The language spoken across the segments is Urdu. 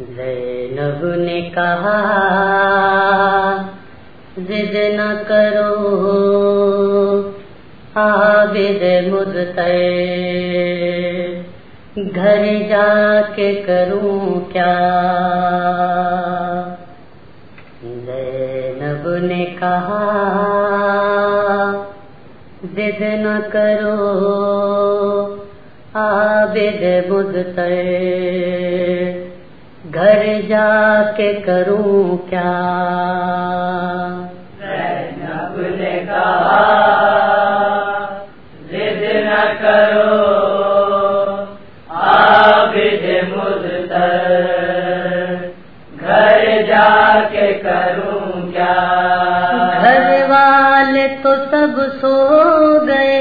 زینب نے کہا، زد نہ کرو، عابد مدتے گھر جا کے کروں کیا؟ زینب نے کہا، زد نہ کرو، عابد مدتے گھر جا کے کروں کیا؟ کرو گھر جا کے کروں کیا گھر والے تو سب سو گئے،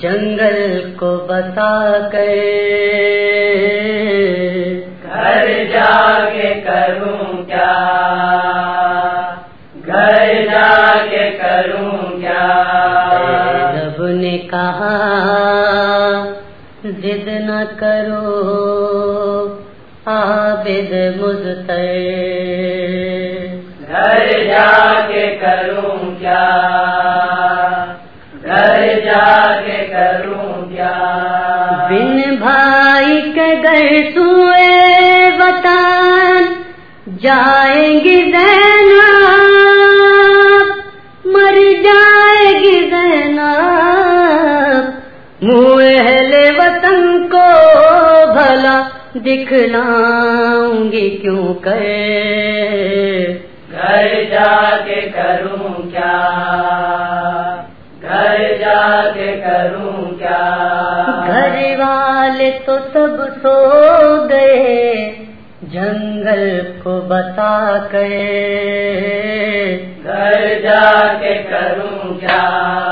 جنگل کو بتا گئے ضد نہ کرو عابد مزتے گھر جا کے کروں کیا گھر جا کے کروں کیا بن بھائی کے گئے سوئے وطن جائیں گی دکھلاؤں گی کیوں کہ گھر جا کے کروں کیا؟ گھر جا کے کروں کیا؟ گھر والے تو سب سو گئے جنگل کو بتا گئے گھر جا کے کروں کیا؟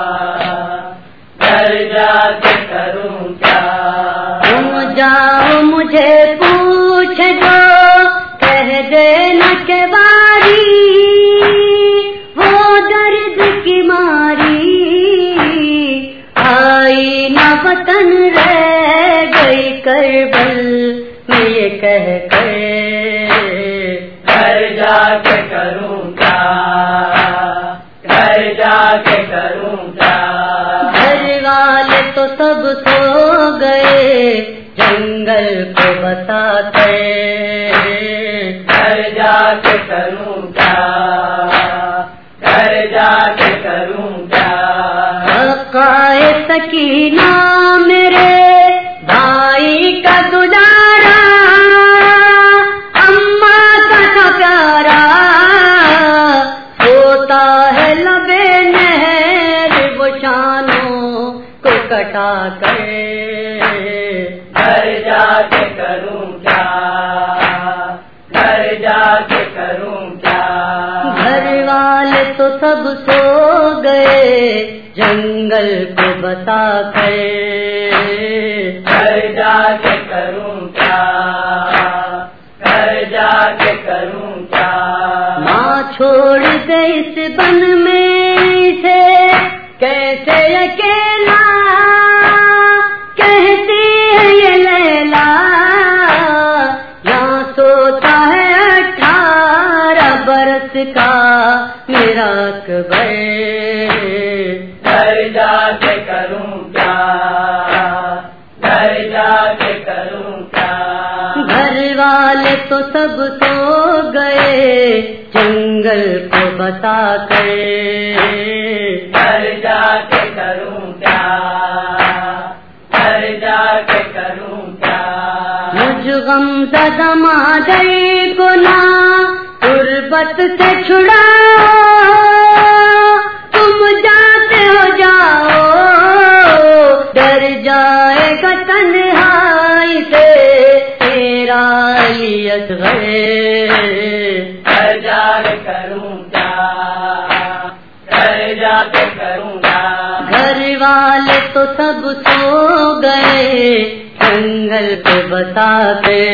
کربل میں یہ کہہ کے گھر جا کے کروں کیا گھر جا کے کروں کیا گھر والے تو سب سو گئے جنگل کو بتاتے گھر جا کے کروں کیا گھر جا کے کروں بقائے سکینہ جا کے کروں کیا؟ گھر جا کے کروں کیا؟ گھر والے تو سب سو گئے جنگل کو بتا کر۔ گھر جا کے کروں کیا؟ گھر جا کے کروں کیا؟ ماں چھوڑ گئی اس بن میں سے کیسے اکیلا برس کا میرا اکبر۔ گھر جا کے کروں کیا؟ گھر جا کے کروں کیا؟ گھر والے تو سب سو گئے جنگل کو بتا کر۔ گھر جا کے کروں کیا؟ گھر جا کے کروں کیا؟ مجھ غم زدہ مادری کو نا غربت سے چھڑا تم جاتے ہو جاؤ ڈر جائے گا تنہائی سے تیرا لیت گئے گھر جا کروں گھر جا کے کروں گا۔ گھر والے تو سب سو گئے جنگل کو بتاتے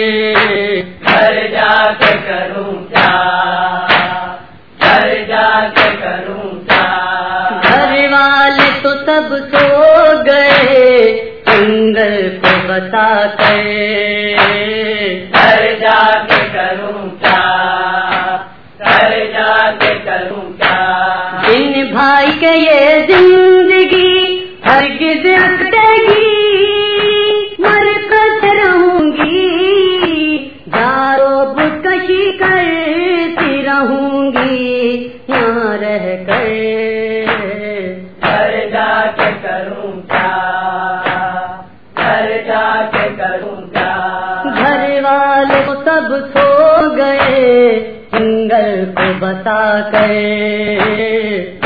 گھر جا کے کروں کیا؟ گھر جا کے کروں کیا؟ گھر والے تو تب سو گئے سندر کو بتا گئے گھر جا کے کروں کیا؟ گھر جا کے کروں کیا؟ دن بھائی کے یہ زندگی ہر کسی یہاں رہ کر۔ گھر جا کے کروں کیا؟ گھر جا کے کروں کیا؟ گھر والے کو سب سو گئے جنگل کو بتا کر۔